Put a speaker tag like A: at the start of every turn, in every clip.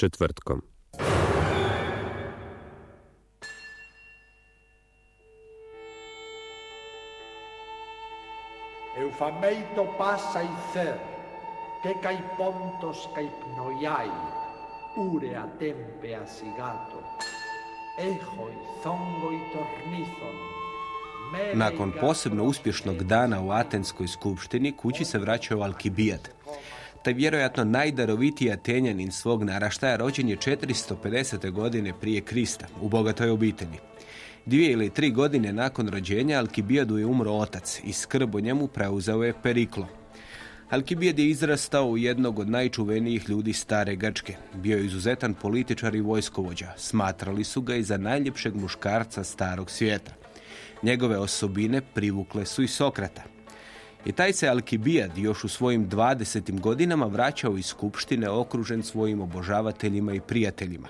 A: Četvrtkom.
B: Eufameito passa i cer, che cai pontos cai pnoiai, ure a tempe asigato, ehoi zongo i tornizon,
C: Nakon posebno uspješnog dana u Atenskoj skupštini kući se vraćao Alkibijat. Taj vjerojatno najdarovitiji Atenjanin svog naraštaja rođen je 450. godine prije Krista u bogatoj obitelji. Dvije ili tri godine nakon rođenja Alkibijadu je umro otac i skrb o njemu preuzeo je Periklo. Alkibijad je izrastao u jednog od najčuvenijih ljudi stare Grčke. Bio je izuzetan političar i vojskovođa. Smatrali su ga i za najljepšeg muškarca starog svijeta. Njegove osobine privukle su i Sokrata. I taj se Alkibijad još u svojim 20. godinama vraćao iz skupštine okružen svojim obožavateljima i prijateljima.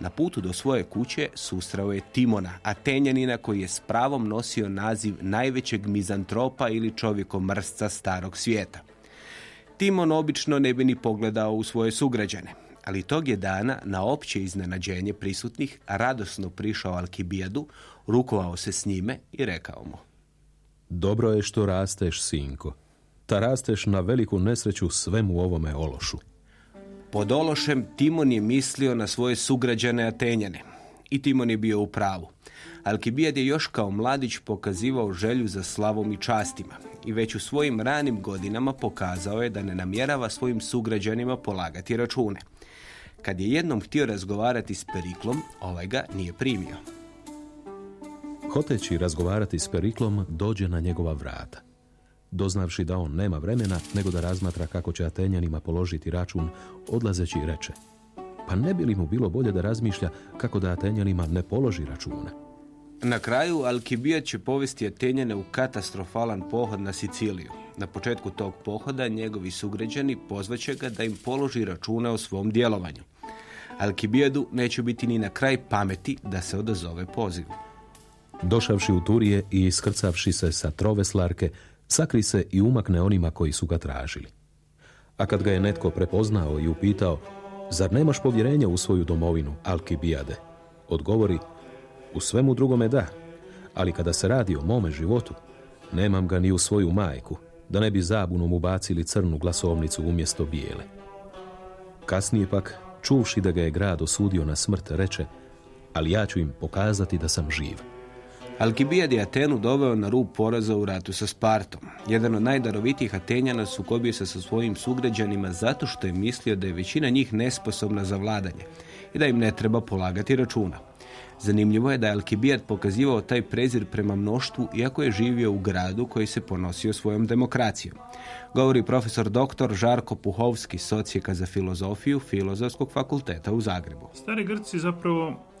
C: Na putu do svoje kuće susrao je Timona, Atenjanina koji je s pravom nosio naziv najvećeg mizantropa ili čovjekomrsca starog svijeta. Timon obično ne bi ni pogledao u svoje sugrađane, ali tog je dana na opće iznenađenje prisutnih radosno prišao Alkibijadu, rukovao se s njime i rekao mu.
D: Dobro je što rasteš, sinko. Ta rasteš na veliku nesreću svemu ovome ološu.
C: Pod ološem Timon je mislio na svoje sugrađane Atenjane. I Timon je bio u pravu. Alkibijad je još kao mladić pokazivao želju za slavom i častima i već u svojim ranim godinama pokazao je da ne namjerava svojim sugrađanima polagati račune. Kad je jednom htio razgovarati s Periklom, ovaj ga nije primio.
D: Hoteći razgovarati s Periklom, dođe na njegova vrata. Doznavši da on nema vremena, nego da razmatra kako će Atenjanima položiti račun, odlazeći reče. Pa ne bi li mu bilo bolje da razmišlja kako da Atenjanima ne položi račune?
C: Na kraju Alkibijat će povesti Atenjane u katastrofalan pohod na Siciliju. Na početku tog pohoda njegovi sugrađani pozvaće ga da im položi račune o svom djelovanju. Alkibijadu neće biti ni na kraj pameti da se odazove pozivu.
D: Došavši u Turije i iskrcavši se sa troveslarke, sakri se i umakne onima koji su ga tražili. A kad ga je netko prepoznao i upitao, zar nemaš povjerenja u svoju domovinu, Alkibijade? Odgovori, u svemu drugome da, ali kada se radi o mome životu, nemam ga ni u svoju majku, da ne bi zabunom ubacili crnu glasovnicu umjesto bijele. Kasnije pak, čuvši da ga je grad osudio na smrt, reče, ali ja ću im pokazati da sam živ.
C: Alkibijad je Atenu doveo na rub poraza u ratu sa Spartom. Jedan od najdarovitijih Atenjana sukobio se sa svojim sugrađanima zato što je mislio da je većina njih nesposobna za vladanje i da im ne treba polagati računa. Zanimljivo je da je Alkibijad pokazivao taj prezir prema mnoštvu iako je živio u gradu koji se ponosio svojom demokracijom. Govori profesor dr. Žarko Puhovski, socijeka za filozofiju Filozofskog fakulteta u Zagrebu.
E: Stari Grci zapravo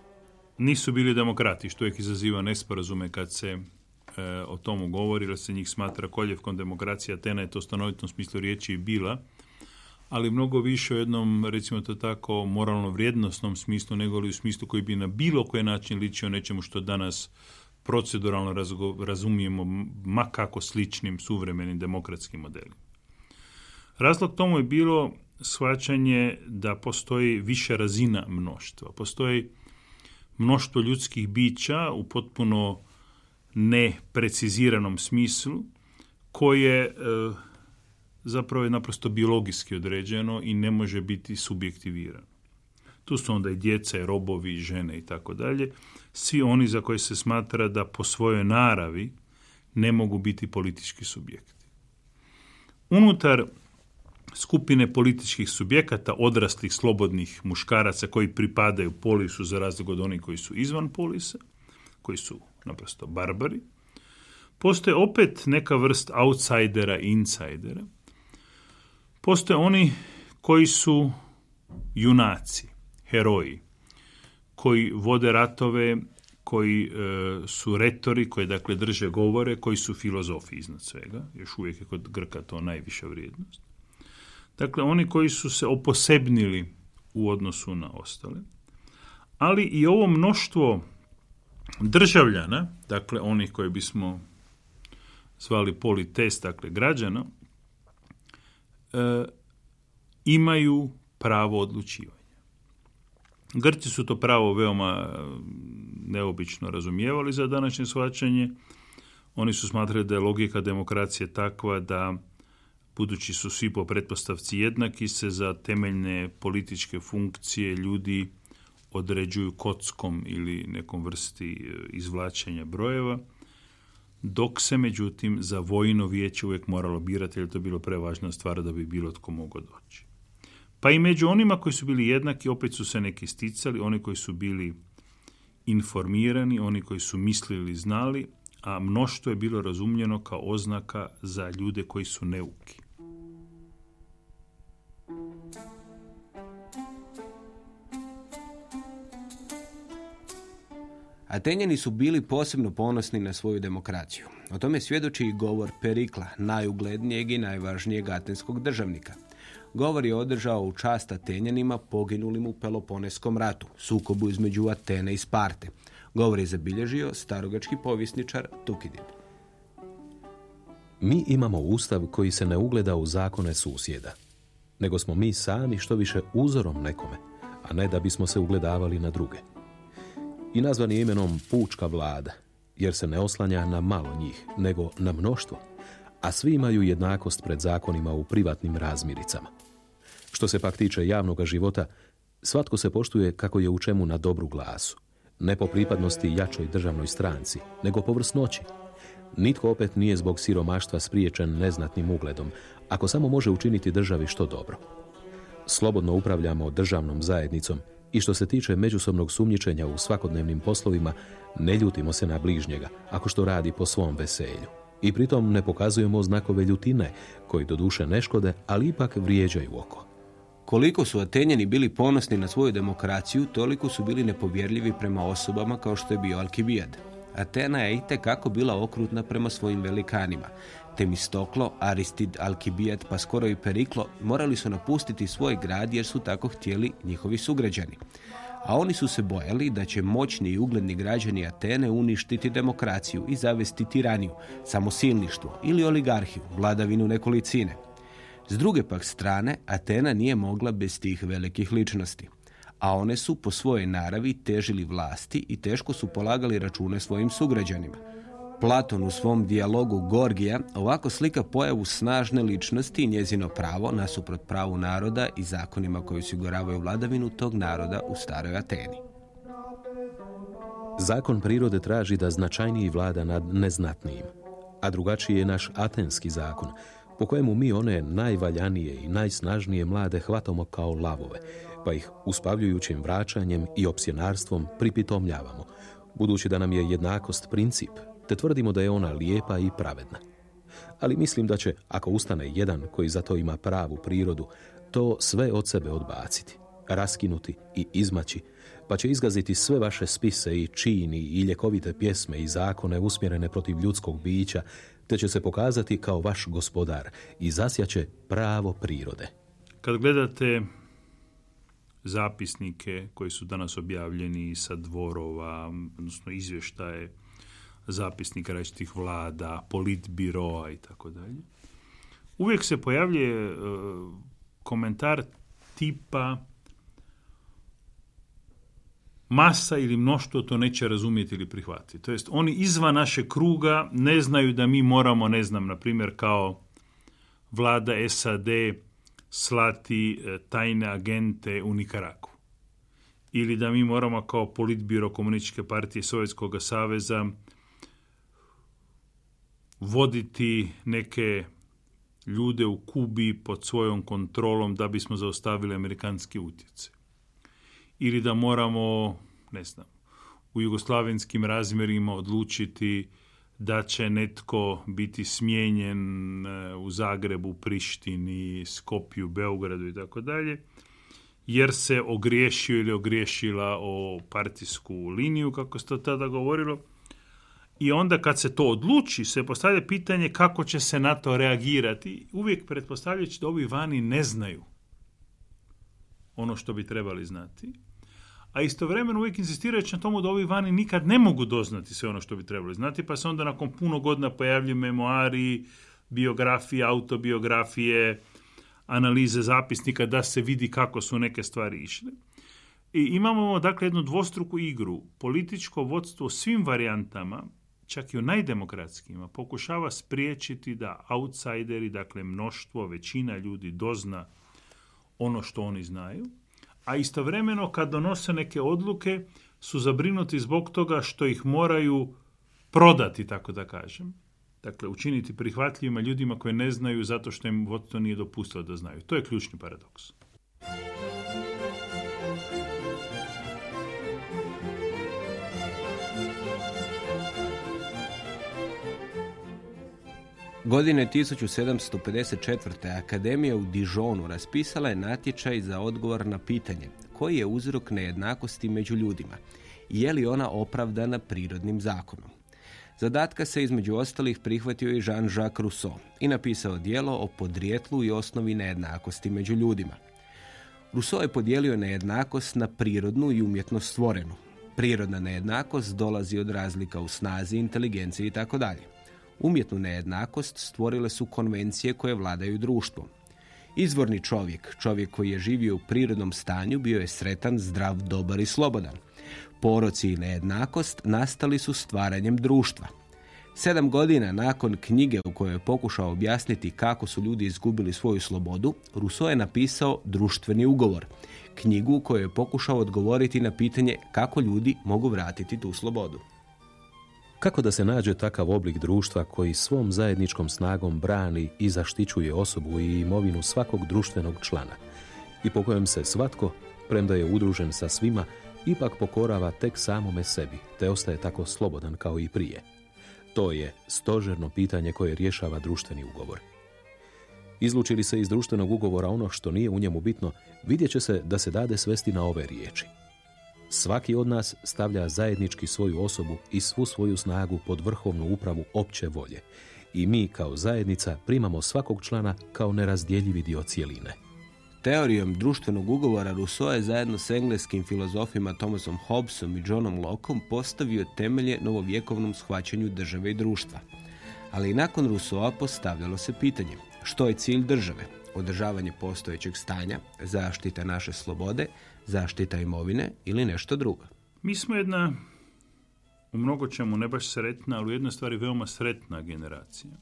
E: nisu bili demokrati, što uvijek izaziva nesporazume kad se e, o tomu govori, jer se njih smatra koljevkom demokracija. Atena je to stanovitom smislu riječi i bila, ali mnogo više u jednom, recimo to tako, moralno vrijednosnom smislu, nego li u smislu koji bi na bilo koji način ličio nečemu što danas proceduralno razumijemo ma kako sličnim suvremenim demokratskim modelima. Razlog tomu je bilo shvaćanje da postoji više razina mnoštva. Postoji mnoštvo ljudskih bića u potpuno nepreciziranom smislu koje e, zapravo je naprosto biologijski određeno i ne može biti subjektivirano. Tu su onda i djeca, i robovi, i žene i tako dalje. Svi oni za koje se smatra da po svojoj naravi ne mogu biti politički subjekti. Unutar skupine političkih subjekata, odraslih, slobodnih muškaraca koji pripadaju polisu za razliku od onih koji su izvan polisa, koji su naprosto barbari, postoje opet neka vrst outsidera i insidera. Postoje oni koji su junaci, heroji, koji vode ratove, koji e, su retori, koji dakle drže govore, koji su filozofi iznad svega. Još uvijek je kod Grka to najviša vrijednost. Dakle, oni koji su se oposebnili u odnosu na ostale. Ali i ovo mnoštvo državljana, dakle onih koji bismo zvali polites, dakle građana, e, imaju pravo odlučivanja. Grci su to pravo veoma neobično razumijevali za današnje shvaćanje. Oni su smatrali da je logika demokracije takva da budući su svi po pretpostavci jednaki se za temeljne političke funkcije ljudi određuju kockom ili nekom vrsti e, izvlačenja brojeva, dok se međutim za vojno vijeće uvijek moralo birati jer to bilo prevažna stvar da bi bilo tko mogao doći. Pa i među onima koji su bili jednaki opet su se neki sticali, oni koji su bili informirani, oni koji su mislili, znali, a mnoštvo je bilo razumljeno kao oznaka za ljude koji su neuki.
C: Atenjani su bili posebno ponosni na svoju demokraciju. O tome svjedoči i govor Perikla, najuglednijeg i najvažnijeg atenskog državnika. Govor je održao u čast Atenjanima poginulim u Peloponeskom ratu, sukobu između Atene i Sparte. Govor je zabilježio starogački povjesničar Tukidid.
D: Mi imamo ustav koji se ne ugleda u zakone susjeda, nego smo mi sami što više uzorom nekome, a ne da bismo se ugledavali na druge. I nazvan je imenom pučka vlada, jer se ne oslanja na malo njih, nego na mnoštvo, a svi imaju jednakost pred zakonima u privatnim razmiricama. Što se pak tiče javnog života, svatko se poštuje kako je u čemu na dobru glasu, ne po pripadnosti jačoj državnoj stranci, nego po vrsnoći. Nitko opet nije zbog siromaštva spriječen neznatnim ugledom, ako samo može učiniti državi što dobro. Slobodno upravljamo državnom zajednicom i što se tiče međusobnog sumnjičenja u svakodnevnim poslovima, ne ljutimo se na bližnjega, ako što radi po svom veselju. I pritom ne pokazujemo znakove ljutine, koji do duše ne škode, ali ipak vrijeđaju oko.
C: Koliko su Atenjani bili ponosni na svoju demokraciju, toliko su bili nepovjerljivi prema osobama kao što je bio Alkibijad. Atena je itekako bila okrutna prema svojim velikanima. Temistoklo, Aristid, Alkibijat pa skoro i Periklo morali su napustiti svoj grad jer su tako htjeli njihovi sugrađani. A oni su se bojali da će moćni i ugledni građani Atene uništiti demokraciju i zavesti tiraniju, samosilništvo ili oligarhiju, vladavinu nekolicine. S druge pak strane, Atena nije mogla bez tih velikih ličnosti, a one su po svojoj naravi težili vlasti i teško su polagali račune svojim sugrađanima. Platon u svom dijalogu Gorgija ovako slika pojavu snažne ličnosti i njezino pravo nasuprot pravu naroda i zakonima koji osiguravaju vladavinu tog naroda u staroj Ateni.
D: Zakon prirode traži da značajniji vlada nad neznatnijim, a drugačiji je naš atenski zakon, po kojemu mi one najvaljanije i najsnažnije mlade hvatamo kao lavove, pa ih uspavljujućim vraćanjem i opsjenarstvom pripitomljavamo, budući da nam je jednakost princip, te tvrdimo da je ona lijepa i pravedna. Ali mislim da će, ako ustane jedan koji za to ima pravu prirodu, to sve od sebe odbaciti, raskinuti i izmaći, pa će izgaziti sve vaše spise i čini i ljekovite pjesme i zakone usmjerene protiv ljudskog bića, te će se pokazati kao vaš gospodar i zasjaće pravo prirode.
E: Kad gledate zapisnike koji su danas objavljeni sa dvorova, odnosno izvještaje zapisnika različitih vlada, politbiroa i tako dalje. Uvijek se pojavljuje e, komentar tipa masa ili mnoštvo to neće razumjeti ili prihvatiti. To jest, oni izvan naše kruga ne znaju da mi moramo, ne znam, na primjer kao vlada SAD slati e, tajne agente u Nikaraku. Ili da mi moramo kao politbiro komunističke partije Sovjetskog saveza voditi neke ljude u Kubi pod svojom kontrolom da bismo zaustavili amerikanski utjecaj ili da moramo, ne znam, u jugoslavenskim razmjerima odlučiti da će netko biti smijenjen e, u Zagrebu, Prištini, Skopju, Beogradu i tako dalje, jer se ogriješio ili ogriješila o partijsku liniju, kako se to tada govorilo. I onda kad se to odluči, se postavlja pitanje kako će se na to reagirati, uvijek pretpostavljajući da ovi vani ne znaju ono što bi trebali znati a istovremeno uvijek insistirajući na tomu da ovi vani nikad ne mogu doznati sve ono što bi trebali znati, pa se onda nakon puno godina pojavljuju memoari, biografije, autobiografije, analize zapisnika da se vidi kako su neke stvari išle. I imamo dakle jednu dvostruku igru. Političko vodstvo svim varijantama, čak i u najdemokratskijima, pokušava spriječiti da outsideri, dakle mnoštvo, većina ljudi dozna ono što oni znaju, a istovremeno kad donose neke odluke su zabrinuti zbog toga što ih moraju prodati, tako da kažem. Dakle, učiniti prihvatljivima ljudima koji ne znaju zato što im vodstvo nije dopustilo da znaju. To je ključni paradoks.
C: Godine 1754. Akademija u Dijonu raspisala je natječaj za odgovor na pitanje koji je uzrok nejednakosti među ljudima je li ona opravdana prirodnim zakonom. Zadatka se između ostalih prihvatio i Jean-Jacques Rousseau i napisao dijelo o podrijetlu i osnovi nejednakosti među ljudima. Rousseau je podijelio nejednakost na prirodnu i umjetno stvorenu. Prirodna nejednakost dolazi od razlika u snazi, inteligenciji i tako dalje. Umjetnu nejednakost stvorile su konvencije koje vladaju društvom. Izvorni čovjek, čovjek koji je živio u prirodnom stanju, bio je sretan, zdrav, dobar i slobodan. Poroci i nejednakost nastali su stvaranjem društva. Sedam godina nakon knjige u kojoj je pokušao objasniti kako su ljudi izgubili svoju slobodu, Rousseau je napisao Društveni ugovor, knjigu u kojoj je pokušao odgovoriti na pitanje kako ljudi mogu vratiti tu slobodu.
D: Kako da se nađe takav oblik društva koji svom zajedničkom snagom brani i zaštićuje osobu i imovinu svakog društvenog člana i po kojem se svatko, premda je udružen sa svima, ipak pokorava tek samome sebi, te ostaje tako slobodan kao i prije. To je stožerno pitanje koje rješava društveni ugovor. Izluči li se iz društvenog ugovora ono što nije u njemu bitno, vidjet će se da se dade svesti na ove riječi. Svaki od nas stavlja zajednički svoju osobu i svu svoju snagu pod vrhovnu upravu opće volje. I mi kao zajednica primamo svakog člana kao nerazdjeljivi dio cijeline.
C: Teorijom društvenog ugovora Rousseau je zajedno s engleskim filozofima Thomasom Hobbesom i Johnom Lockeom postavio temelje novovjekovnom shvaćanju države i društva. Ali i nakon Rousseaua postavljalo se pitanje što je cilj države? Održavanje postojećeg stanja, zaštita naše slobode, zaštita imovine ili nešto drugo.
E: Mi smo jedna, u mnogo čemu ne baš sretna, ali u jednoj stvari veoma sretna generacija.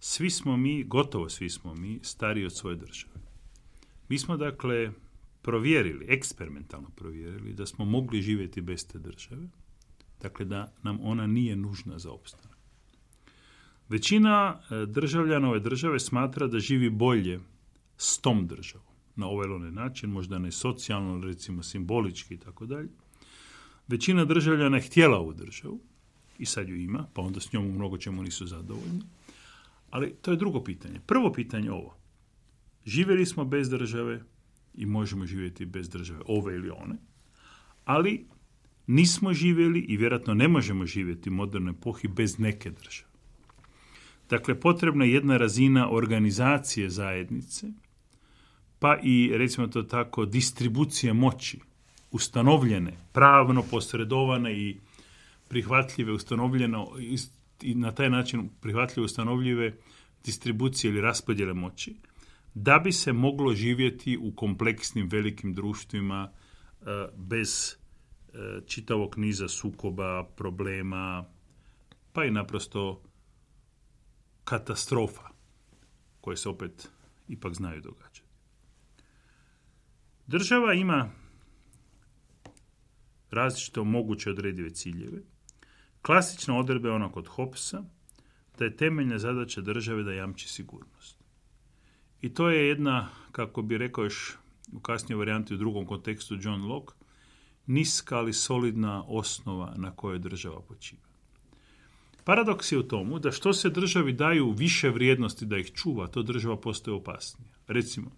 E: Svi smo mi, gotovo svi smo mi, stariji od svoje države. Mi smo dakle provjerili, eksperimentalno provjerili da smo mogli živjeti bez te države, dakle da nam ona nije nužna za opstanak. Većina e, državljana ove države smatra da živi bolje s tom državom na ovaj ili onaj način, možda ne socijalno, recimo simbolički i tako dalje. Većina državljana je htjela ovu državu i sad ju ima, pa onda s njom u mnogo čemu nisu zadovoljni. Ali to je drugo pitanje. Prvo pitanje ovo. Živjeli smo bez države i možemo živjeti bez države ove ili one, ali nismo živjeli i vjerojatno ne možemo živjeti u modernoj epohi bez neke države. Dakle, potrebna je jedna razina organizacije zajednice, pa i, recimo to tako, distribucije moći, ustanovljene, pravno posredovane i prihvatljive, ustanovljeno i na taj način prihvatljive, ustanovljive distribucije ili raspodjele moći, da bi se moglo živjeti u kompleksnim velikim društvima e, bez e, čitavog niza sukoba, problema, pa i naprosto katastrofa koje se opet ipak znaju događati. Država ima različite moguće odredive ciljeve. Klasična odredba je ona kod Hopsa da je temeljna zadaća države da jamči sigurnost. I to je jedna, kako bi rekao još u kasnijoj varijanti u drugom kontekstu John Locke, niska ali solidna osnova na kojoj država počiva. Paradoks je u tomu da što se državi daju više vrijednosti da ih čuva, to država postaje opasnija. Recimo,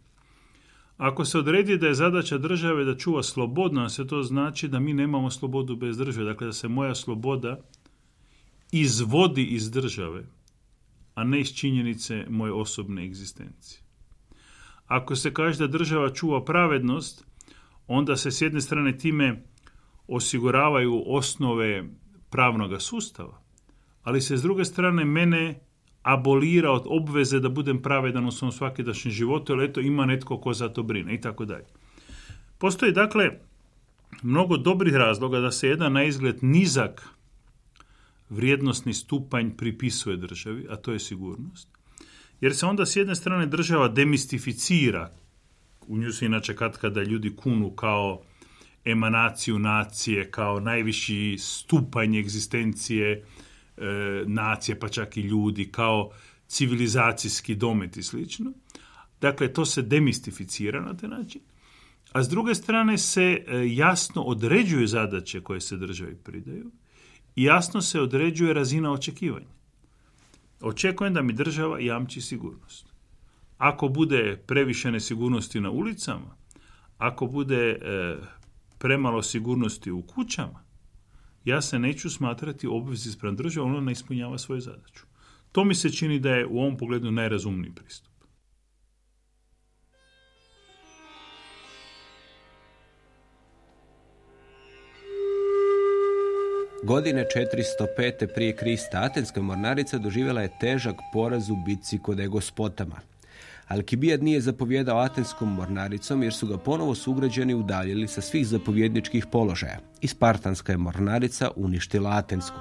E: ako se odredi da je zadaća države da čuva slobodno, se to znači da mi nemamo slobodu bez države. Dakle, da se moja sloboda izvodi iz države, a ne iz činjenice moje osobne egzistencije. Ako se kaže da država čuva pravednost, onda se s jedne strane time osiguravaju osnove pravnog sustava, ali se s druge strane mene abolira od obveze da budem pravedan u svom svakidašnjem životu, ali eto ima netko ko za to brine i tako dalje. Postoji dakle mnogo dobrih razloga da se jedan na izgled nizak vrijednostni stupanj pripisuje državi, a to je sigurnost. Jer se onda s jedne strane država demistificira, u nju se inače kad kada ljudi kunu kao emanaciju nacije, kao najviši stupanj egzistencije nacije, pa čak i ljudi, kao civilizacijski domet i slično. Dakle, to se demistificira na taj način. A s druge strane se e, jasno određuju zadaće koje se državi pridaju i jasno se određuje razina očekivanja. Očekujem da mi država jamči sigurnost. Ako bude previše nesigurnosti na ulicama, ako bude e, premalo sigurnosti u kućama, ja se neću smatrati obvezi spram države, ona ne ispunjava svoju zadaću. To mi se čini da je u ovom pogledu najrazumniji pristup.
C: Godine 405. prije Krista Atenska mornarica doživjela je težak poraz u bitci kod Egospotama. Alkibijad nije zapovjedao Atenskom mornaricom jer su ga ponovo sugrađani udaljili sa svih zapovjedničkih položaja i Spartanska je mornarica uništila Atensku.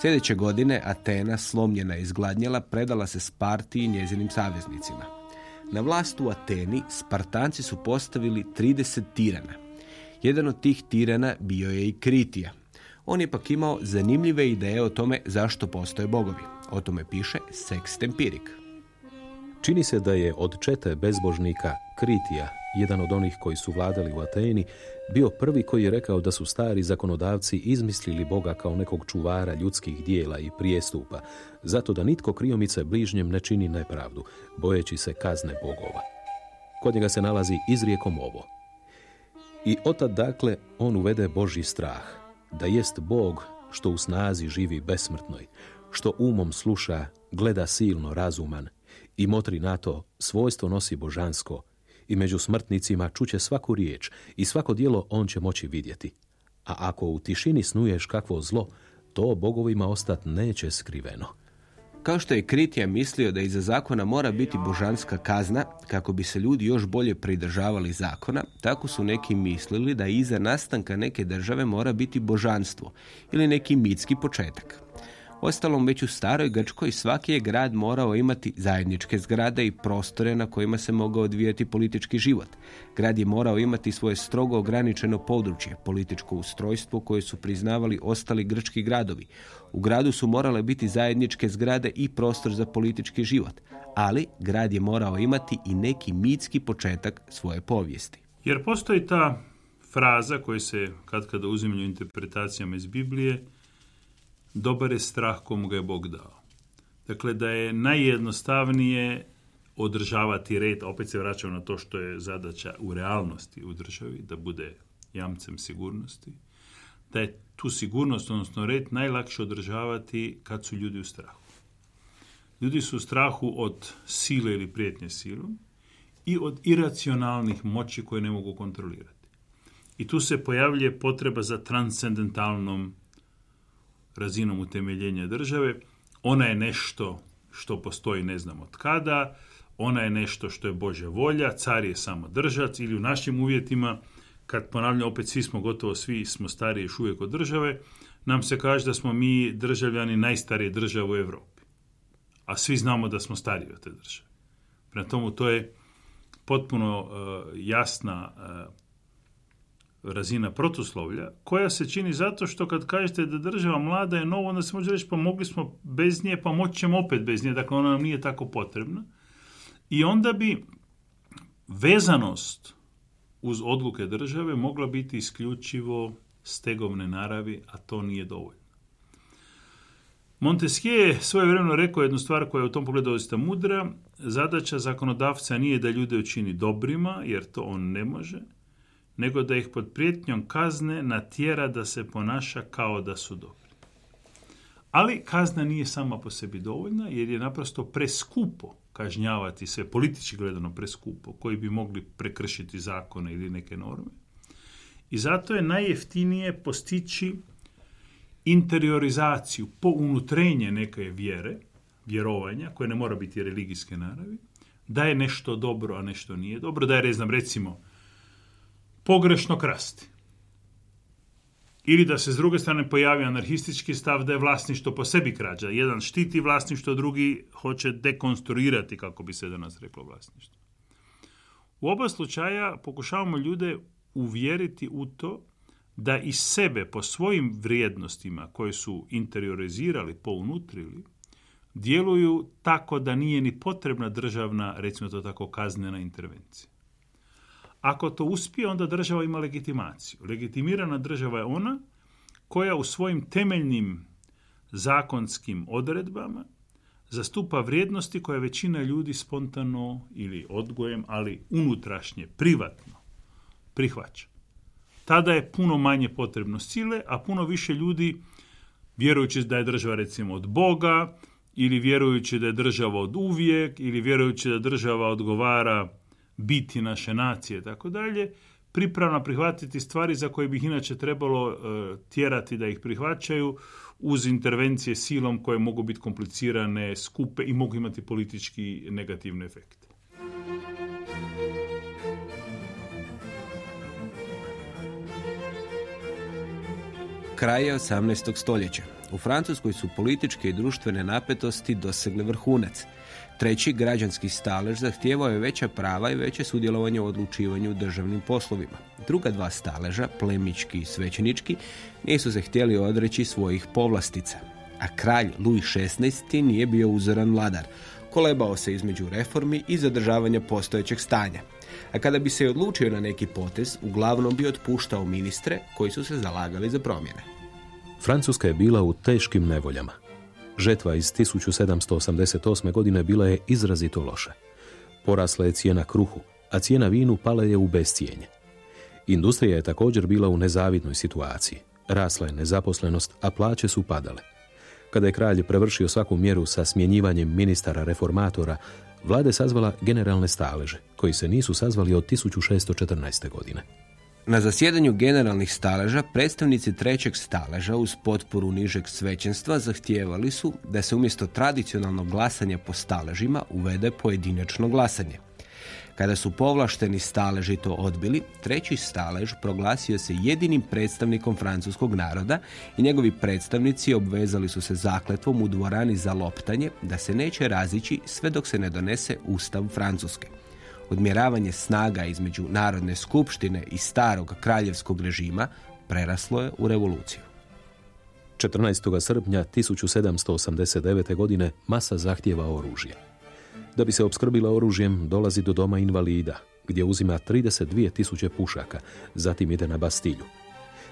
C: Sljedeće godine Atena, slomljena i izgladnjela, predala se Sparti i njezinim saveznicima. Na vlast u Ateni Spartanci su postavili 30 tirana. Jedan od tih tirana bio je i Kritija, on je pak imao zanimljive ideje o tome zašto postoje bogovi. O tome piše Sext Empirik.
D: Čini se da je od čete bezbožnika Kritija, jedan od onih koji su vladali u Ateni, bio prvi koji je rekao da su stari zakonodavci izmislili Boga kao nekog čuvara ljudskih dijela i prijestupa, zato da nitko kriomice bližnjem ne čini nepravdu, bojeći se kazne bogova. Kod njega se nalazi izrijekom ovo. I otad dakle on uvede Božji strah, da jest Bog što u snazi živi besmrtnoj, što umom sluša, gleda silno razuman i motri na to svojstvo nosi božansko i među smrtnicima čuće svaku riječ i svako dijelo on će moći vidjeti. A ako u tišini snuješ kakvo zlo, to bogovima ostat neće skriveno.
C: Kao što je Kritija mislio da iza zakona mora biti božanska kazna kako bi se ljudi još bolje pridržavali zakona, tako su neki mislili da iza nastanka neke države mora biti božanstvo ili neki mitski početak. Ostalom, već u staroj Grčkoj svaki je grad morao imati zajedničke zgrade i prostore na kojima se mogao odvijati politički život. Grad je morao imati svoje strogo ograničeno područje, političko ustrojstvo koje su priznavali ostali grčki gradovi. U gradu su morale biti zajedničke zgrade i prostor za politički život, ali grad je morao imati i neki mitski početak svoje povijesti.
E: Jer postoji ta fraza koja se kad kada uzimlju interpretacijama iz Biblije, dobar je strah komu ga je Bog dao. Dakle, da je najjednostavnije održavati red, opet se vraćamo na to što je zadaća u realnosti u državi, da bude jamcem sigurnosti, da je tu sigurnost, odnosno red, najlakše održavati kad su ljudi u strahu. Ljudi su u strahu od sile ili prijetnje silom i od iracionalnih moći koje ne mogu kontrolirati. I tu se pojavljuje potreba za transcendentalnom razinom utemeljenja države. Ona je nešto što postoji ne znam od kada, ona je nešto što je Božja volja, car je samo držac ili u našim uvjetima, kad ponavljam opet svi smo gotovo, svi smo stariji još uvijek od države, nam se kaže da smo mi državljani najstarije države u Europi. A svi znamo da smo stariji od te države. Prema tomu to je potpuno uh, jasna uh, razina protuslovlja, koja se čini zato što kad kažete da država mlada je novo, onda se može reći pa mogli smo bez nje, pa moći ćemo opet bez nje, dakle ona nam nije tako potrebna. I onda bi vezanost uz odluke države mogla biti isključivo stegovne naravi, a to nije dovoljno. Montesquieu je svoje vremeno rekao jednu stvar koja je u tom pogledu dosta mudra. Zadaća zakonodavca nije da ljude učini dobrima, jer to on ne može, nego da ih pod prijetnjom kazne natjera da se ponaša kao da su dobri. Ali kazna nije sama po sebi dovoljna jer je naprosto preskupo kažnjavati sve, politički gledano preskupo, koji bi mogli prekršiti zakone ili neke norme. I zato je najjeftinije postići interiorizaciju, pounutrenje neke vjere, vjerovanja, koje ne mora biti religijske naravi, da je nešto dobro, a nešto nije dobro, da je, ne znam, recimo, pogrešno krasti. Ili da se s druge strane pojavi anarhistički stav da je vlasništvo po sebi krađa. Jedan štiti vlasništvo, drugi hoće dekonstruirati, kako bi se danas reklo, vlasništvo. U oba slučaja pokušavamo ljude uvjeriti u to da iz sebe po svojim vrijednostima koje su interiorizirali, pounutrili, djeluju tako da nije ni potrebna državna, recimo to tako, kaznena intervencija. Ako to uspije, onda država ima legitimaciju. Legitimirana država je ona koja u svojim temeljnim zakonskim odredbama zastupa vrijednosti koje većina ljudi spontano ili odgojem, ali unutrašnje, privatno prihvaća. Tada je puno manje potrebno sile, a puno više ljudi vjerujući da je država recimo od Boga ili vjerujući da je država od uvijek ili vjerujući da država odgovara biti naše nacije i tako dalje, pripravna prihvatiti stvari za koje bi inače trebalo e, tjerati da ih prihvaćaju uz intervencije silom koje mogu biti komplicirane, skupe i mogu imati politički negativne efekte.
C: Kraj je 18. stoljeća. U Francuskoj su političke i društvene napetosti dosegle vrhunac. Treći građanski stalež zahtijevao je veća prava i veće sudjelovanje u odlučivanju u državnim poslovima. Druga dva staleža, plemički i svećenički, nisu se htjeli odreći svojih povlastica. A kralj Louis XVI nije bio uzoran vladar. Kolebao se između reformi i zadržavanja postojećeg stanja. A kada bi se odlučio na neki potez, uglavnom bi otpuštao ministre koji su se zalagali za promjene.
D: Francuska je bila u teškim nevoljama. Žetva iz 1788. godine bila je izrazito loša. Porasla je cijena kruhu, a cijena vinu pala je u bescijenje. Industrija je također bila u nezavidnoj situaciji. Rasla je nezaposlenost, a plaće su padale. Kada je kralj prevršio svaku mjeru sa smjenjivanjem ministara reformatora, vlade sazvala generalne staleže, koji se nisu sazvali od 1614. godine.
C: Na zasjedanju generalnih staleža predstavnici trećeg staleža uz potporu nižeg svećenstva zahtijevali su da se umjesto tradicionalnog glasanja po staležima uvede pojedinačno glasanje. Kada su povlašteni staleži to odbili, treći stalež proglasio se jedinim predstavnikom francuskog naroda i njegovi predstavnici obvezali su se zakletvom u dvorani za loptanje da se neće razići sve dok se ne donese Ustav Francuske odmjeravanje snaga između Narodne skupštine i starog kraljevskog režima preraslo je u revoluciju.
D: 14. srpnja 1789. godine masa zahtjeva oružje. Da bi se opskrbila oružjem, dolazi do doma invalida, gdje uzima 32 tisuće pušaka, zatim ide na Bastilju.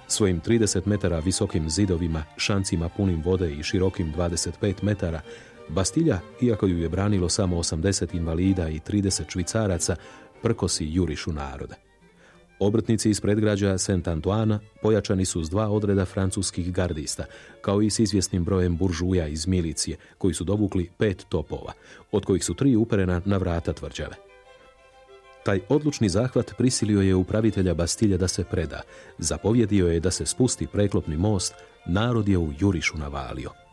D: Svojim 30 metara visokim zidovima, šancima punim vode i širokim 25 metara, Bastilja, iako ju je branilo samo 80 invalida i 30 švicaraca, prkosi jurišu naroda. Obrtnici iz predgrađa Saint Antoine pojačani su s dva odreda francuskih gardista, kao i s izvjesnim brojem buržuja iz milicije, koji su dovukli pet topova, od kojih su tri uperena na vrata tvrđave. Taj odlučni zahvat prisilio je upravitelja Bastilja da se preda, zapovjedio je da se spusti preklopni most, narod je u jurišu navalio.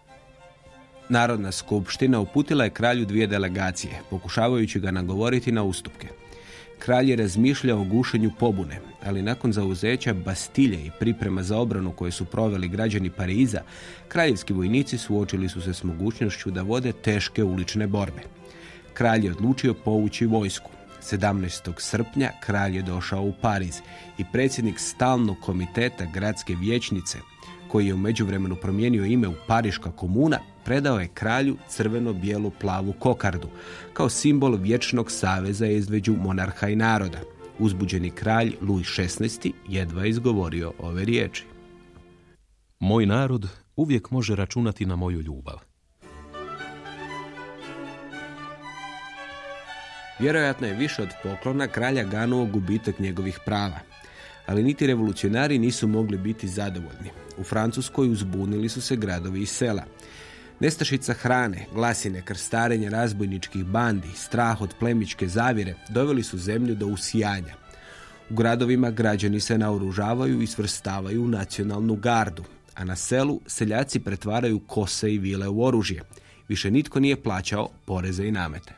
C: Narodna skupština uputila je kralju dvije delegacije, pokušavajući ga nagovoriti na ustupke. Kralj je razmišljao o gušenju pobune, ali nakon zauzeća Bastilje i priprema za obranu koje su proveli građani Pariza, kraljevski vojnici suočili su se s mogućnošću da vode teške ulične borbe. Kralj je odlučio povući vojsku. 17. srpnja kralj je došao u Pariz i predsjednik stalnog komiteta gradske vijećnice, koji je u međuvremenu promijenio ime u Pariška komuna, predao je kralju crveno-bijelu plavu kokardu, kao simbol vječnog saveza između monarha i naroda. Uzbuđeni kralj Louis XVI jedva izgovorio ove riječi.
D: Moj narod uvijek može računati na moju ljubav.
C: Vjerojatno je više od poklona kralja ganuo gubitak njegovih prava. Ali niti revolucionari nisu mogli biti zadovoljni. U Francuskoj uzbunili su se gradovi i sela. Nestašica hrane, glasine, krstarenje razbojničkih bandi, strah od plemičke zavire doveli su zemlju do usijanja. U gradovima građani se naoružavaju i svrstavaju u nacionalnu gardu, a na selu seljaci pretvaraju kose i vile u oružje. Više nitko nije plaćao poreze i namete.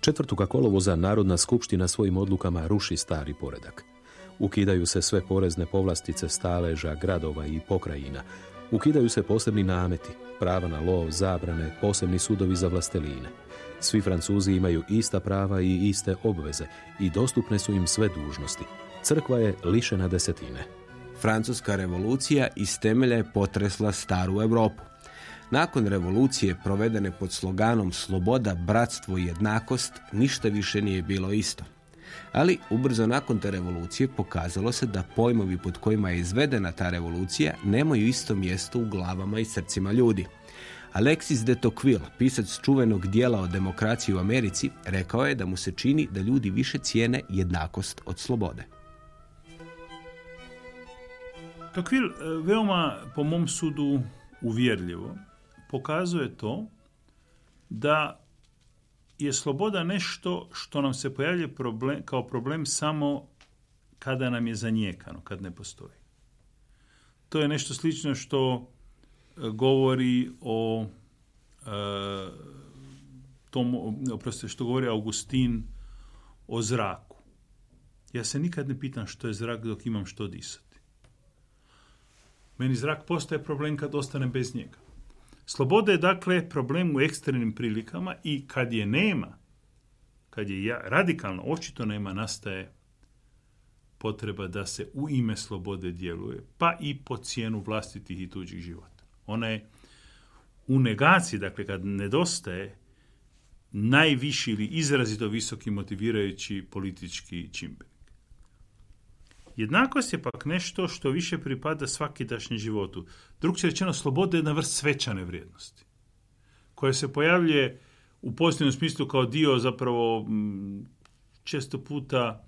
D: Četvrtuga kolovoza Narodna skupština svojim odlukama ruši stari poredak. Ukidaju se sve porezne povlastice staleža, gradova i pokrajina. Ukidaju se posebni nameti, prava na lov, zabrane, posebni sudovi za vlasteline. Svi Francuzi imaju ista prava i iste obveze i dostupne su im sve dužnosti. Crkva je lišena desetine.
C: Francuska revolucija iz temelja je potresla staru Europu. Nakon revolucije provedene pod sloganom Sloboda, bratstvo i jednakost, ništa više nije bilo isto. Ali ubrzo nakon te revolucije pokazalo se da pojmovi pod kojima je izvedena ta revolucija nemaju isto mjesto u glavama i srcima ljudi. Alexis de Tocqueville, pisac čuvenog dijela o demokraciji u Americi, rekao je da mu se čini da ljudi više cijene jednakost od slobode.
E: Tocqueville e, veoma, po mom sudu, uvjerljivo pokazuje to da je sloboda nešto što nam se pojavlja problem, kao problem samo kada nam je zanijekano, kad ne postoji. To je nešto slično što e, govori o e, tom, oprostite, što govori Augustin o zraku. Ja se nikad ne pitam što je zrak dok imam što disati. Meni zrak postaje problem kad ostanem bez njega. Sloboda je dakle problem u ekstremnim prilikama i kad je nema, kad je radikalno očito nema, nastaje potreba da se u ime slobode djeluje, pa i po cijenu vlastitih i tuđih života. Ona je u negaciji, dakle kad nedostaje najviši ili izrazito visoki motivirajući politički čimbenik. Jednakost je pak nešto što više pripada svakidašnjem životu. Drugčije rečeno, sloboda je jedna vrst svečane vrijednosti, koja se pojavljuje u pozitivnom smislu kao dio zapravo često puta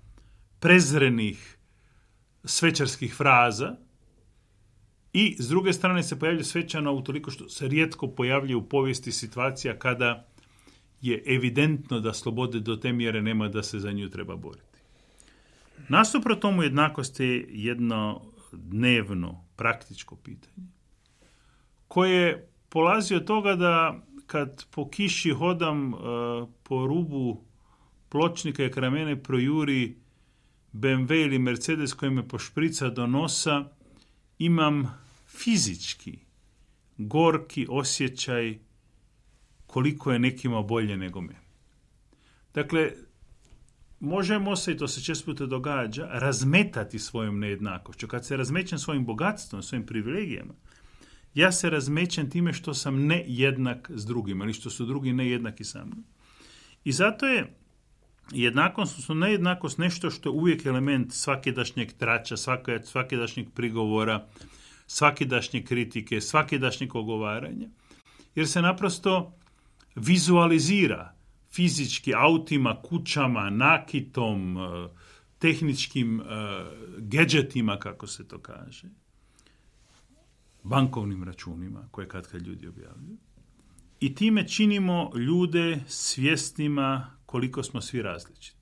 E: prezrenih svečarskih fraza i s druge strane se pojavljuje svečano utoliko što se rijetko pojavljuje u povijesti situacija kada je evidentno da slobode do te mjere nema da se za nju treba boriti. Nasuprot tomu jednakost je jedno dnevno, praktičko pitanje, koje polazi od toga da kad po kiši hodam uh, po rubu pločnika i kramene projuri BMW ili Mercedes koji me pošprica do nosa, imam fizički gorki osjećaj koliko je nekima bolje nego me. Dakle, možemo se, i to se često puta događa, razmetati svojom nejednakošću. Kad se razmećem svojim bogatstvom, svojim privilegijama, ja se razmećem time što sam nejednak s drugima ili što su drugi nejednaki sa mnom. I zato je jednakost, odnosno nejednakost nešto što je uvijek element svakidašnjeg trača, svakidašnjeg prigovora, svakidašnje kritike, svakidašnjeg ogovaranja, jer se naprosto vizualizira fizički autima, kućama, nakitom, e, tehničkim e, gadgetima, kako se to kaže, bankovnim računima koje kad kad ljudi objavljuju. I time činimo ljude svjesnima koliko smo svi različiti.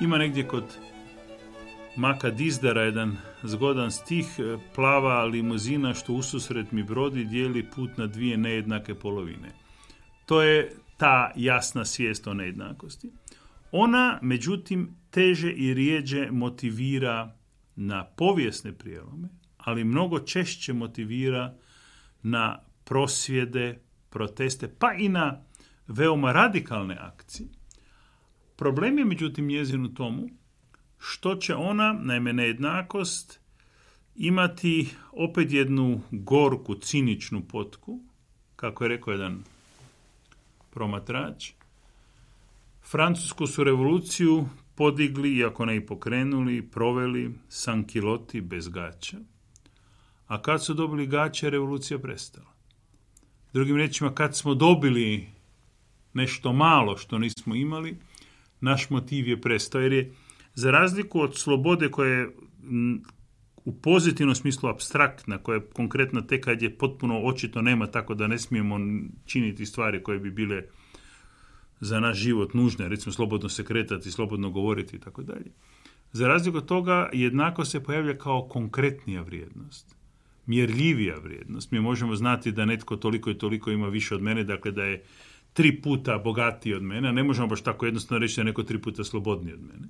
E: Ima negdje kod Maka Dizdara jedan zgodan stih, e, plava limuzina što ususret mi brodi dijeli put na dvije nejednake polovine. To je ta jasna svijest o nejednakosti. Ona, međutim, teže i rijeđe motivira na povijesne prijelome, ali mnogo češće motivira na prosvjede, proteste, pa i na veoma radikalne akcije. Problem je, međutim, njezin u tomu što će ona, naime nejednakost, imati opet jednu gorku, ciničnu potku, kako je rekao jedan promatrač. Francusku su revoluciju podigli, iako ne i pokrenuli, proveli sankiloti bez gaća. A kad su dobili gaće, revolucija prestala. Drugim riječima, kad smo dobili nešto malo što nismo imali, naš motiv je prestao, jer je za razliku od slobode koja je u pozitivnom smislu abstraktna, koja je konkretna tek kad je potpuno očito nema, tako da ne smijemo činiti stvari koje bi bile za naš život nužne, recimo slobodno se kretati, slobodno govoriti i tako dalje. Za razliku od toga, jednako se pojavlja kao konkretnija vrijednost, mjerljivija vrijednost. Mi možemo znati da netko toliko i toliko ima više od mene, dakle da je tri puta bogatiji od mene, a ne možemo baš tako jednostavno reći da je neko tri puta slobodniji od mene.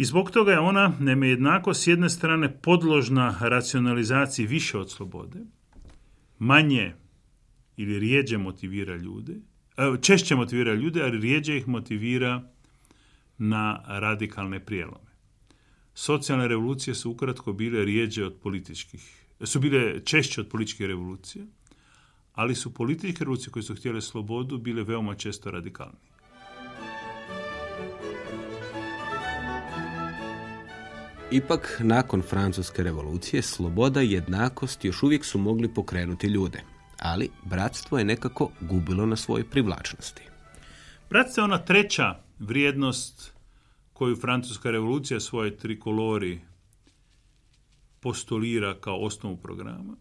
E: I zbog toga je ona, neme jednako, s jedne strane podložna racionalizaciji više od slobode, manje ili rijeđe motivira ljude, e, češće motivira ljude, ali rijeđe ih motivira na radikalne prijelome. Socijalne revolucije su ukratko bile rijeđe od političkih, su bile češće od političkih revolucija, ali su političke revolucije koje su htjele slobodu bile veoma često radikalnije.
C: Ipak, nakon francuske revolucije, sloboda i jednakost još uvijek su mogli pokrenuti ljude, ali bratstvo je nekako gubilo na svojoj privlačnosti.
E: Bratstvo je ona treća vrijednost koju francuska revolucija svoje trikolori postulira kao osnovu programa.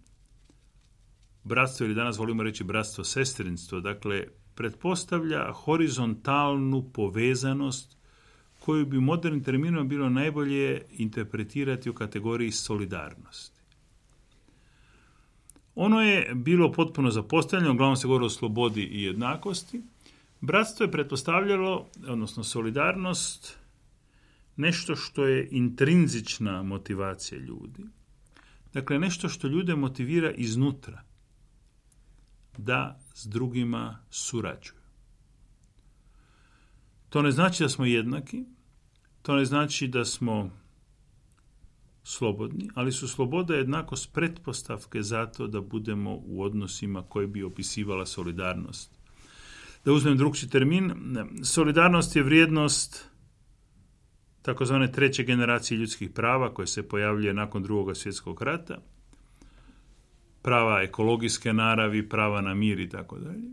E: Bratstvo, ili danas volimo reći bratstvo sestrinstvo, dakle, pretpostavlja horizontalnu povezanost koju bi modernim terminom bilo najbolje interpretirati u kategoriji solidarnosti. Ono je bilo potpuno zapostavljeno, uglavnom se govori o slobodi i jednakosti. Bratstvo je pretpostavljalo, odnosno solidarnost, nešto što je intrinzična motivacija ljudi. Dakle, nešto što ljude motivira iznutra da s drugima surađuju. To ne znači da smo jednaki, to ne znači da smo slobodni, ali su sloboda jednakost pretpostavke zato da budemo u odnosima koji bi opisivala solidarnost. Da uzmem drugči termin, solidarnost je vrijednost takozvane treće generacije ljudskih prava koje se pojavljuje nakon drugog svjetskog rata, prava ekologijske naravi, prava na mir i tako dalje.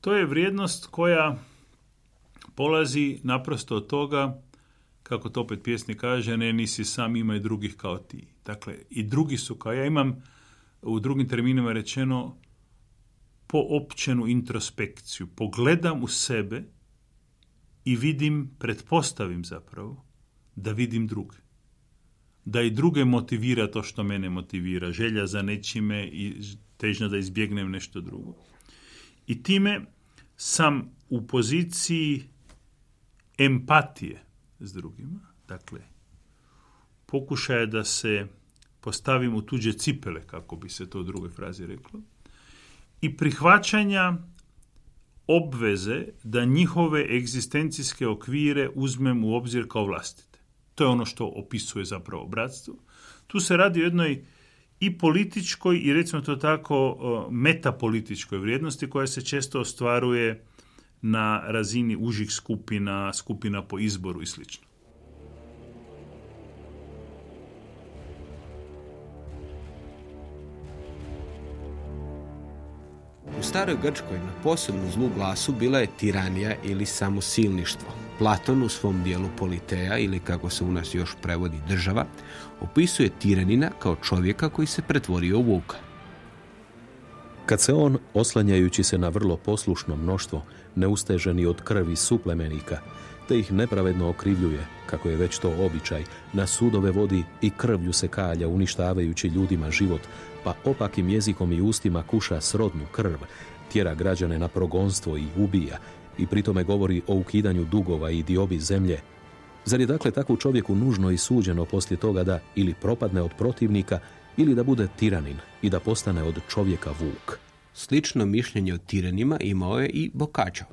E: To je vrijednost koja polazi naprosto od toga, kako to opet pjesnik kaže, ne nisi sam, ima i drugih kao ti. Dakle, i drugi su kao ja imam u drugim terminima rečeno poopćenu introspekciju. Pogledam u sebe i vidim, pretpostavim zapravo, da vidim druge. Da i druge motivira to što mene motivira. Želja za nečime i težnja da izbjegnem nešto drugo. I time sam u poziciji empatije s drugima. Dakle, pokušaje da se postavim u tuđe cipele, kako bi se to u drugoj frazi reklo, i prihvaćanja obveze da njihove egzistencijske okvire uzmem u obzir kao vlastite. To je ono što opisuje zapravo bratstvo. Tu se radi o jednoj i političkoj i recimo to tako metapolitičkoj vrijednosti koja se često ostvaruje na razini užih skupina, skupina po izboru i sl.
C: U staroj Grčkoj na posebnu zlu glasu bila je tiranija ili samosilništvo. Platon u svom dijelu Politeja ili kako se u nas još prevodi država, opisuje tiranina kao čovjeka koji se pretvorio u vuka.
D: Kad se on, oslanjajući se na vrlo poslušno mnoštvo, neusteženi od krvi suplemenika, te ih nepravedno okrivljuje, kako je već to običaj, na sudove vodi i krvlju se kalja, uništavajući ljudima život, pa opakim jezikom i ustima kuša srodnu krv, tjera građane na progonstvo i ubija, i pritome govori o ukidanju dugova i diobi zemlje. Zar je dakle takvu čovjeku nužno i suđeno poslije toga da ili propadne od protivnika ili da bude tiranin i da postane od čovjeka vuk?
C: Slično mišljenje o tiranima imao je i Bokačo.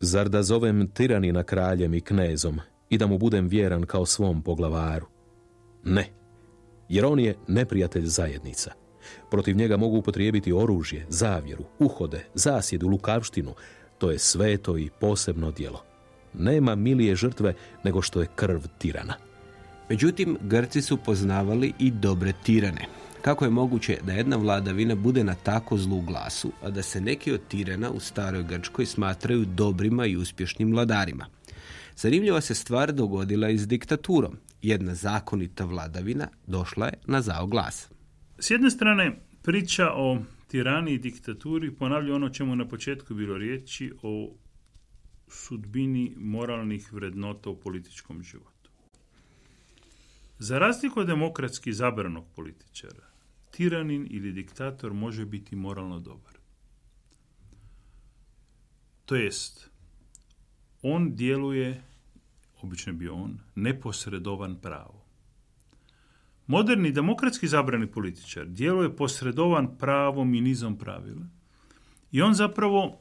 D: Zar da zovem tiranina kraljem i knezom i da mu budem vjeran kao svom poglavaru? Ne, jer on je neprijatelj zajednica. Protiv njega mogu upotrijebiti oružje, zavjeru, uhode, zasjedu, lukavštinu. To je sveto i posebno djelo. Nema milije žrtve nego što je krv tirana.
C: Međutim, Grci su poznavali i dobre tirane. Kako je moguće da jedna vladavina bude na tako zlu glasu, a da se neki od tirana u staroj Grčkoj smatraju dobrima i uspješnim vladarima? Zanimljiva se stvar dogodila i s diktaturom. Jedna zakonita vladavina došla je na zao glas.
E: S jedne strane, priča o tirani i diktaturi ponavlja ono čemu na početku bilo riječi o sudbini moralnih vrednota u političkom životu. Za razliku od demokratski zabranog političara, tiranin ili diktator može biti moralno dobar. To jest, on djeluje, obično je bio on, neposredovan pravo. Moderni demokratski zabrani političar djeluje posredovan pravom i nizom pravila. I on zapravo,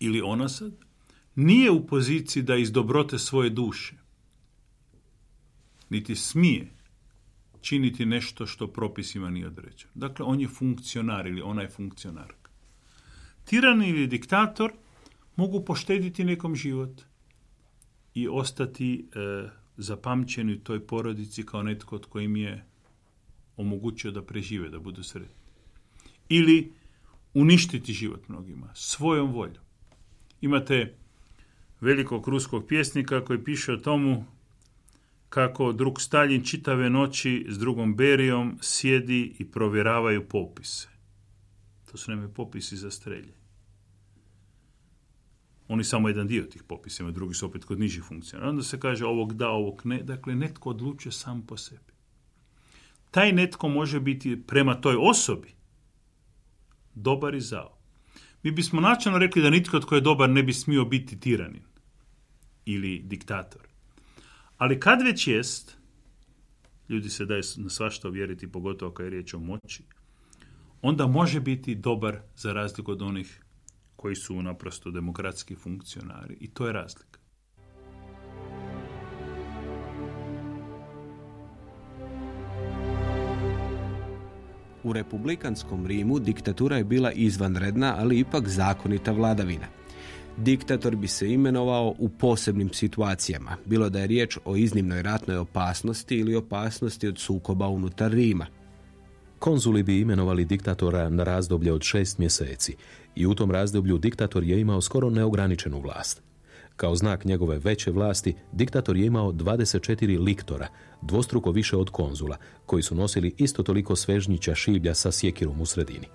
E: ili ona sad, nije u poziciji da iz dobrote svoje duše, niti smije činiti nešto što propisima nije određeno. Dakle, on je funkcionar ili ona je funkcionarka. Tiran ili diktator mogu poštediti nekom život i ostati e, zapamćeni u toj porodici kao netko od kojim je omogućio da prežive, da budu sretni. Ili uništiti život mnogima, svojom voljom. Imate velikog ruskog pjesnika koji piše o tomu kako drug Stalin čitave noći s drugom Berijom sjedi i provjeravaju popise. To su neme popisi za strelje. Oni samo jedan dio tih popisa imaju, drugi su opet kod nižih funkcija. Onda se kaže ovog da, ovog ne. Dakle, netko odlučuje sam po sebi. Taj netko može biti prema toj osobi dobar i zao. Mi bismo načelno rekli da nitko tko je dobar ne bi smio biti tiranin ili diktator. Ali kad već jest, ljudi se daju na svašta vjeriti, pogotovo kad je riječ o moći, onda može biti dobar za razliku od onih koji su naprosto demokratski funkcionari. I to je razlika.
C: U republikanskom Rimu diktatura je bila izvanredna, ali ipak zakonita vladavina. Diktator bi se imenovao u posebnim situacijama, bilo da je riječ o iznimnoj ratnoj opasnosti ili opasnosti od sukoba unutar Rima.
D: Konzuli bi imenovali diktatora na razdoblje od šest mjeseci i u tom razdoblju diktator je imao skoro neograničenu vlast. Kao znak njegove veće vlasti, diktator je imao 24 liktora, dvostruko više od konzula, koji su nosili isto toliko svežnjića šiblja sa sjekirom u sredini.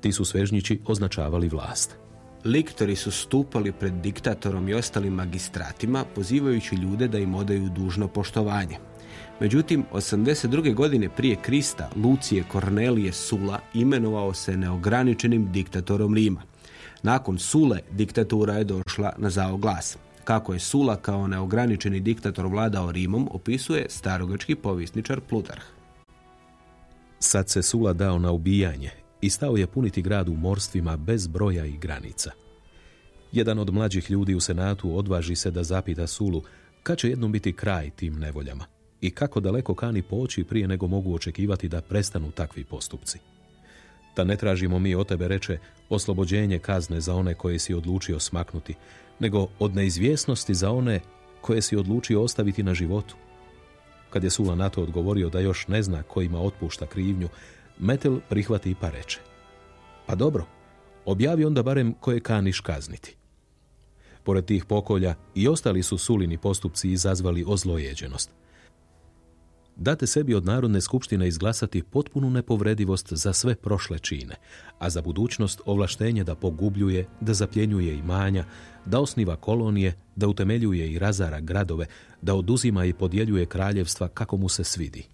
D: Ti su svežnjići označavali vlast.
C: Liktori su stupali pred diktatorom i ostalim magistratima, pozivajući ljude da im odaju dužno poštovanje. Međutim, 82. godine prije Krista Lucije Kornelije Sula imenovao se neograničenim diktatorom Rima. Nakon Sule diktatura je došla na zao glas. Kako je Sula kao neograničeni diktator vladao Rimom opisuje starogački povisničar Plutarh.
D: Sad se Sula dao na ubijanje i stao je puniti grad u morstvima bez broja i granica. Jedan od mlađih ljudi u senatu odvaži se da zapita Sulu kad će jednom biti kraj tim nevoljama i kako daleko kani poći prije nego mogu očekivati da prestanu takvi postupci. Da ne tražimo mi od tebe, reče, oslobođenje kazne za one koje si odlučio smaknuti, nego od neizvjesnosti za one koje si odlučio ostaviti na životu. Kad je Sula na to odgovorio da još ne zna kojima otpušta krivnju, Metel prihvati pa reče. Pa dobro, objavi onda barem koje kaniš kazniti. Pored tih pokolja i ostali su Sulini postupci izazvali ozlojeđenost date sebi od Narodne skupštine izglasati potpunu nepovredivost za sve prošle čine, a za budućnost ovlaštenje da pogubljuje, da zapljenjuje imanja, da osniva kolonije, da utemeljuje i razara gradove, da oduzima i podjeljuje kraljevstva kako mu se svidi.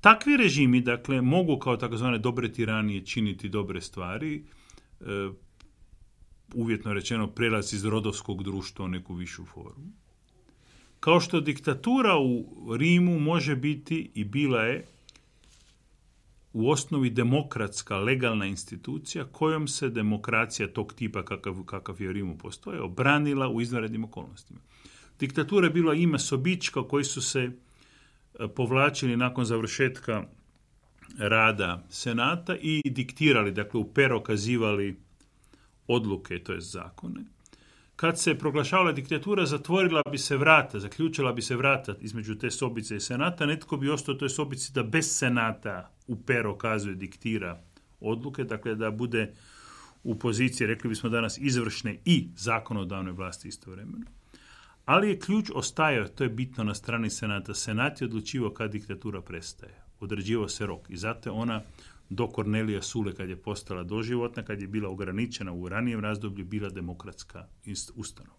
E: Takvi režimi, dakle, mogu kao takozvane dobre tiranije činiti dobre stvari, e, uvjetno rečeno prelaz iz rodovskog društva u neku višu formu. Kao što diktatura u Rimu može biti i bila je u osnovi demokratska legalna institucija kojom se demokracija tog tipa kakav, kakav je u Rimu postoje obranila u izvanrednim okolnostima. Diktatura je bila ime sobička koji su se povlačili nakon završetka rada senata i diktirali, dakle u pero kazivali odluke, to je zakone kad se proglašavala diktatura, zatvorila bi se vrata, zaključila bi se vrata između te sobice i senata, netko bi ostao toj sobici da bez senata u pero kazuje, diktira odluke, dakle da bude u poziciji, rekli bismo danas, izvršne i zakonodavne vlasti istovremeno. Ali je ključ ostajao, to je bitno na strani senata. Senat je odlučivao kad diktatura prestaje. Određivao se rok i zato je ona do Kornelija Sule kad je postala doživotna, kad je bila ograničena u ranijem razdoblju, bila demokratska ustanova.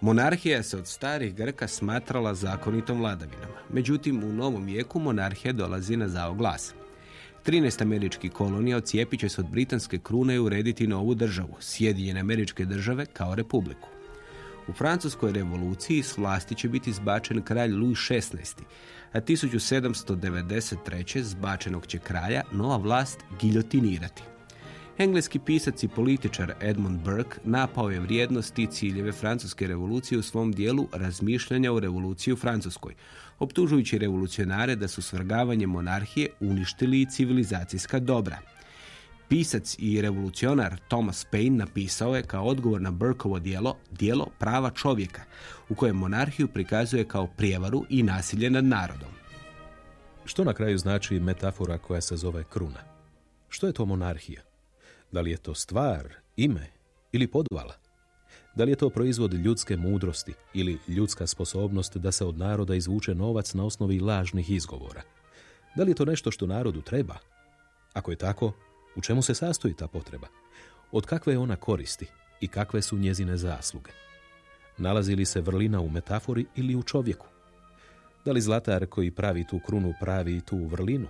C: Monarhija se od starih Grka smatrala zakonitom vladavinom. Međutim, u novom vijeku monarhija dolazi na zao glas. 13 američkih kolonija ocijepit će se od britanske krune i urediti novu državu, Sjedinjene američke države kao republiku. U francuskoj revoluciji s vlasti će biti zbačen kralj Louis XVI, a 1793. zbačenog će kralja nova vlast giljotinirati. Engleski pisac i političar Edmund Burke napao je vrijednosti i ciljeve francuske revolucije u svom dijelu razmišljanja o revoluciji u Francuskoj, optužujući revolucionare da su svrgavanjem monarhije uništili civilizacijska dobra. Pisac i revolucionar Thomas Paine napisao je kao odgovor na Burkovo dijelo dijelo prava čovjeka, u kojem monarhiju prikazuje kao prijevaru i nasilje nad narodom.
D: Što na kraju znači metafora koja se zove kruna? Što je to monarhija? Da li je to stvar, ime ili podvala? Da li je to proizvod ljudske mudrosti ili ljudska sposobnost da se od naroda izvuče novac na osnovi lažnih izgovora? Da li je to nešto što narodu treba? Ako je tako, u čemu se sastoji ta potreba? Od kakve je ona koristi i kakve su njezine zasluge? Nalazi li se vrlina u metafori ili u čovjeku? Da li zlatar koji pravi tu krunu pravi tu vrlinu?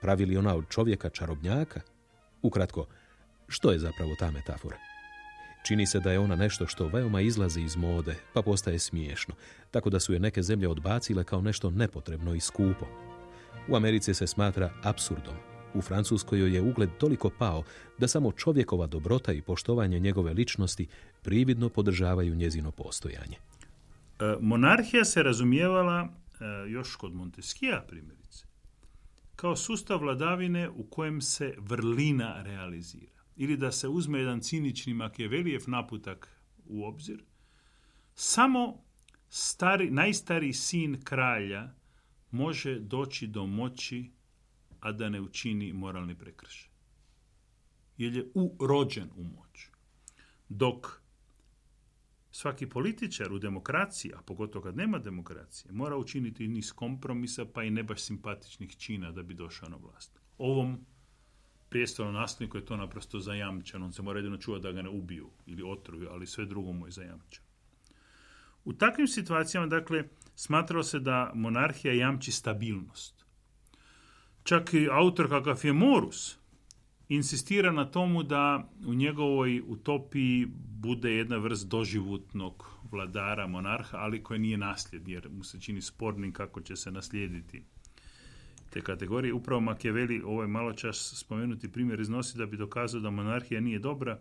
D: Pravi li ona od čovjeka čarobnjaka? Ukratko, što je zapravo ta metafora? Čini se da je ona nešto što veoma izlazi iz mode, pa postaje smiješno, tako da su je neke zemlje odbacile kao nešto nepotrebno i skupo. U Americi se smatra absurdom. U Francuskoj je ugled toliko pao da samo čovjekova dobrota i poštovanje njegove ličnosti prividno podržavaju njezino postojanje.
E: E, monarhija se razumijevala e, još kod Monteskija primjerice kao sustav vladavine u kojem se vrlina realizira ili da se uzme jedan cinični Makijevelijev naputak u obzir, samo stari, najstariji sin kralja može doći do moći, a da ne učini moralni prekršaj. Jer je urođen u moć. Dok svaki političar u demokraciji, a pogotovo kad nema demokracije, mora učiniti niz kompromisa pa i ne baš simpatičnih čina da bi došao na vlast. Ovom prijestolnom nasljedniku je to naprosto zajamčeno. On se mora jedino čuvati da ga ne ubiju ili otruju, ali sve drugo mu je zajamčeno. U takvim situacijama, dakle, smatralo se da monarhija jamči stabilnost. Čak i autor kakav je Morus insistira na tomu da u njegovoj utopiji bude jedna vrst doživutnog vladara, monarha, ali koji nije nasljedni, jer mu se čini spornim kako će se naslijediti te kategorije. Upravo Makeveli, ovaj malo čas spomenuti primjer, iznosi da bi dokazao da monarhija nije dobra,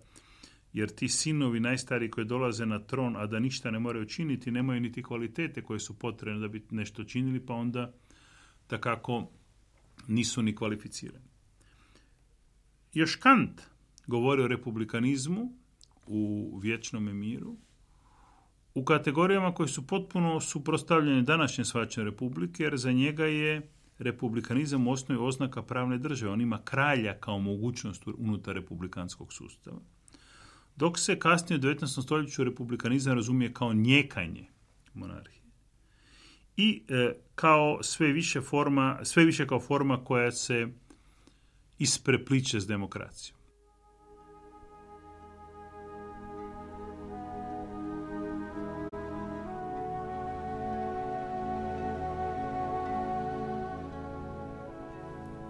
E: jer ti sinovi najstariji koji dolaze na tron, a da ništa ne moraju činiti, nemaju niti kvalitete koje su potrebne da bi nešto činili, pa onda takako nisu ni kvalificirani. Još Kant govori o republikanizmu u vječnom miru, u kategorijama koje su potpuno suprostavljene današnje svačane republike, jer za njega je republikanizam u osnovi oznaka pravne države. On ima kralja kao mogućnost unutar republikanskog sustava. Dok se kasnije u 19. stoljeću republikanizam razumije kao njekanje monarhije. I e, kao sve više forma, sve više kao forma koja se isprepliče s demokracijom.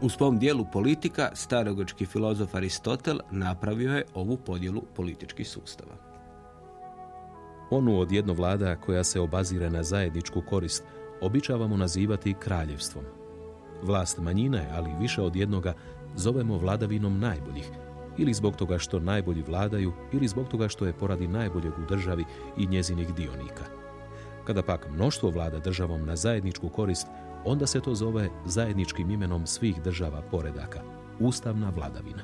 C: U svom dijelu politika starogočki filozof Aristotel napravio je ovu podjelu političkih sustava.
D: Onu od jedno vlada koja se obazire na zajedničku korist običavamo nazivati kraljevstvom. Vlast manjine, ali više od jednoga, zovemo vladavinom najboljih, ili zbog toga što najbolji vladaju, ili zbog toga što je poradi najboljeg u državi i njezinih dionika. Kada pak mnoštvo vlada državom na zajedničku korist, onda se to zove zajedničkim imenom svih država poredaka, ustavna vladavina.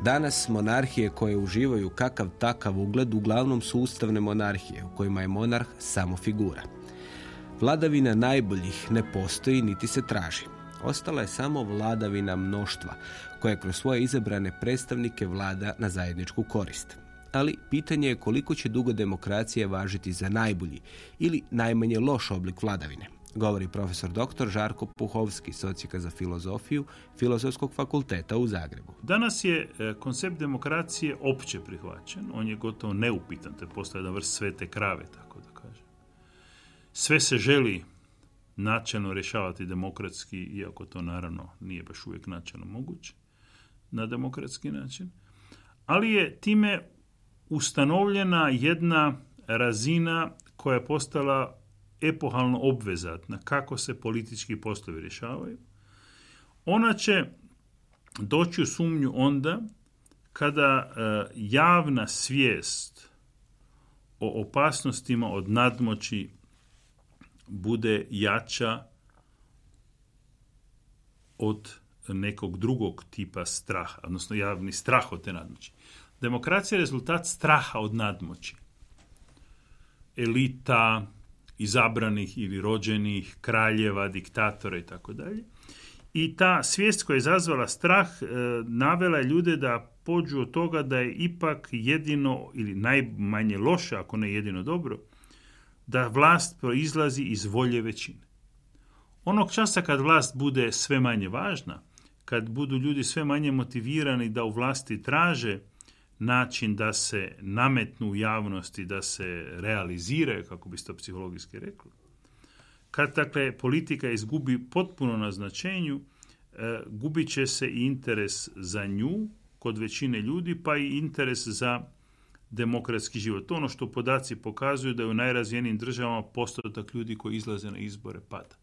C: Danas monarhije koje uživaju kakav takav ugled uglavnom su ustavne monarhije u kojima je monarh samo figura. Vladavina najboljih ne postoji niti se traži. Ostala je samo vladavina mnoštva koja kroz svoje izabrane predstavnike vlada na zajedničku korist. Ali pitanje je koliko će dugo demokracija važiti za najbolji ili najmanje loš oblik vladavine govori profesor dr. Žarko Puhovski, socijaka za filozofiju Filozofskog fakulteta u Zagrebu.
E: Danas je e, koncept demokracije opće prihvaćen, on je gotovo neupitan, to je postoje jedna vrst svete krave, tako da kažem. Sve se želi načelno rješavati demokratski, iako to naravno nije baš uvijek načelno moguće, na demokratski način, ali je time ustanovljena jedna razina koja je postala epohalno obvezatna kako se politički poslovi rješavaju, ona će doći u sumnju onda kada e, javna svijest o opasnostima od nadmoći bude jača od nekog drugog tipa straha, odnosno javni strah od te nadmoći. Demokracija je rezultat straha od nadmoći. Elita, izabranih ili rođenih, kraljeva, diktatora i tako dalje. I ta svijest koja je izazvala strah e, navela je ljude da pođu od toga da je ipak jedino ili najmanje loše, ako ne jedino dobro, da vlast proizlazi iz volje većine. Onog časa kad vlast bude sve manje važna, kad budu ljudi sve manje motivirani da u vlasti traže način da se nametnu u javnosti, da se realiziraju, kako bi to psihologijski rekli. Kad dakle politika izgubi potpuno na značenju, e, gubit će se i interes za nju kod većine ljudi, pa i interes za demokratski život. To ono što podaci pokazuju da je u najrazvijenijim državama postotak ljudi koji izlaze na izbore pada.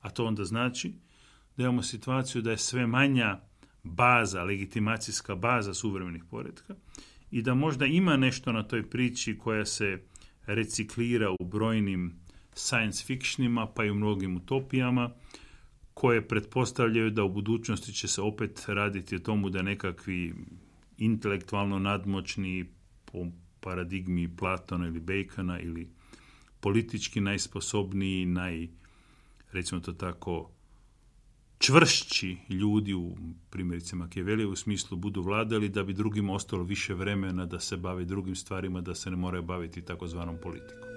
E: A to onda znači da imamo situaciju da je sve manja baza, legitimacijska baza suvremenih poredka i da možda ima nešto na toj priči koja se reciklira u brojnim science fictionima pa i u mnogim utopijama koje pretpostavljaju da u budućnosti će se opet raditi o tomu da nekakvi intelektualno nadmoćni po paradigmi Platona ili Bacona ili politički najsposobniji, naj, recimo to tako, čvršći ljudi u primjerice Machiavelli u smislu budu vladali da bi drugima ostalo više vremena da se bavi drugim stvarima, da se ne moraju baviti takozvanom politikom.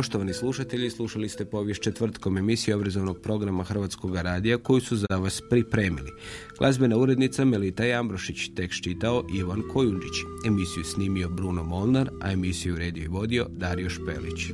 C: Poštovani slušatelji, slušali ste povijest četvrtkom emisije obrazovnog programa Hrvatskog radija koju su za vas pripremili. Glazbena urednica Melita Jambrošić, tekst čitao Ivan Kojundžić. Emisiju snimio Bruno Molnar, a emisiju redio i vodio Dario Špelić.